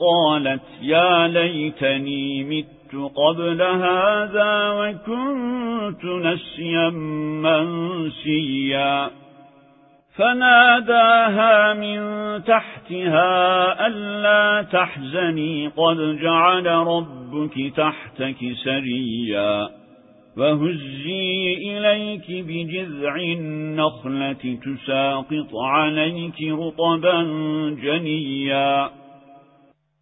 قالت يا ليتني مت قبل هذا وكنت نسيا منسيا. فناداها من تحتها ألا تحزني قد جعل ربك تحتك سريا. وهزي إليك بجذع النخلة تساقط عليك رطبا جنيا.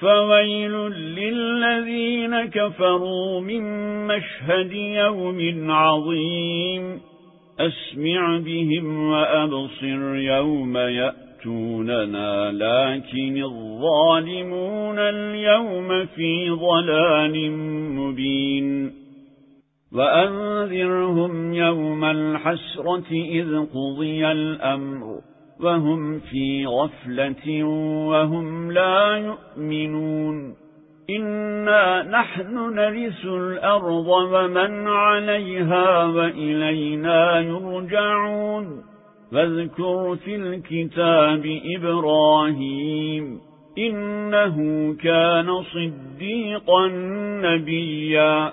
فويل للذين كفروا من مشهد يوم عظيم. أسمع بهم وأبصر يوم يأتوننا لكن الظالمون اليوم في ضلال مبين. وأنذرهم يوم الحسرة إذ قضي الأمر. وهم في غفلة وهم لا يؤمنون. إنا نحن نرث الأرض ومن عليها وإلينا يرجعون. فاذكر في الكتاب إبراهيم إنه كان صديقا نبيا.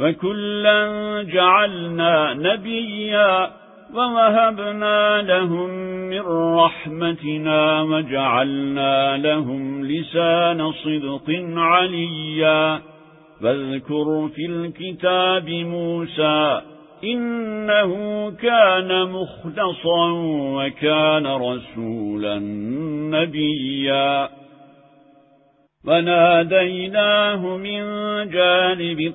وكلا جعلنا نبيا ووهبنا لهم من رحمتنا وجعلنا لهم لسان صدق عليا. فاذكر في الكتاب موسى إنه كان مخلصا وكان رسولا نبيا. وناديناه من جانب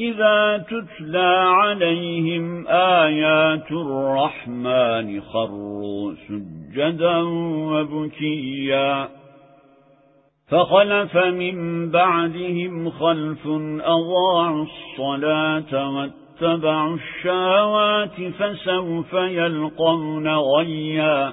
إذا تتلى عليهم آيات الرحمن خروا سجدا وبكيا. فخلف من بعدهم خلف أضاعوا الصلاة واتبعوا الشاوات فسوف يلقون غيا.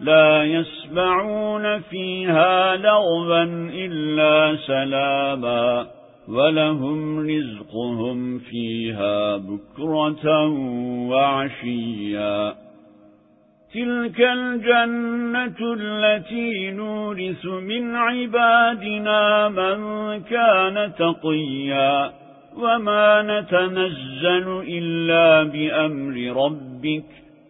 لا يسمعون فيها لغوا إلا سلاما ولهم رزقهم فيها بكرة وعشيا. تلك الجنة التي نورث من عبادنا من كان تقيا وما نتنزل إلا بأمر ربك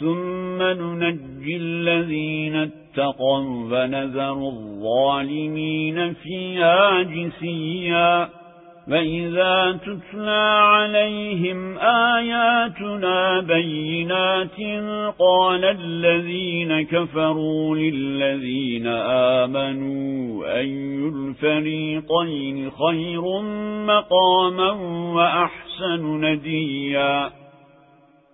ثم ننجي الذين اتقوا ونذر الظالمين فيها جسيا فإذا تتلى عليهم آياتنا بينات قال الذين كفروا للذين آمنوا أي الفريقين خير مقاما وأحسن نديا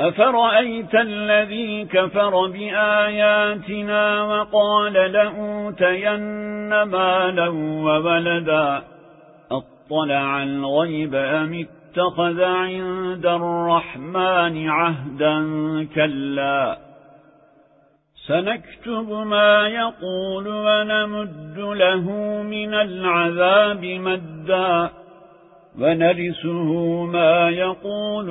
أفرأيت الذي كفر بآياتنا وقال لأوتين مالا وولدا أطلع الغيب أم اتخذ عند الرحمن عهدا كلا سنكتب ما يقول ونمد له من العذاب مدا ونرسه ما يقول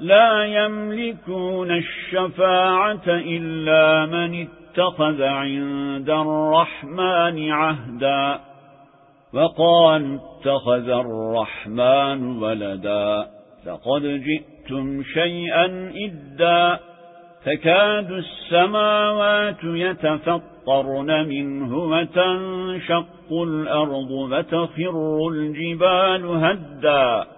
لا يملكون الشفاعة إلا من اتخذ عند الرحمن عهدا وقال اتخذ الرحمن ولدا فقد جئتم شيئا إدا تكاد السماوات يتفطرن منه وتنشق الأرض وتخر الجبال هدا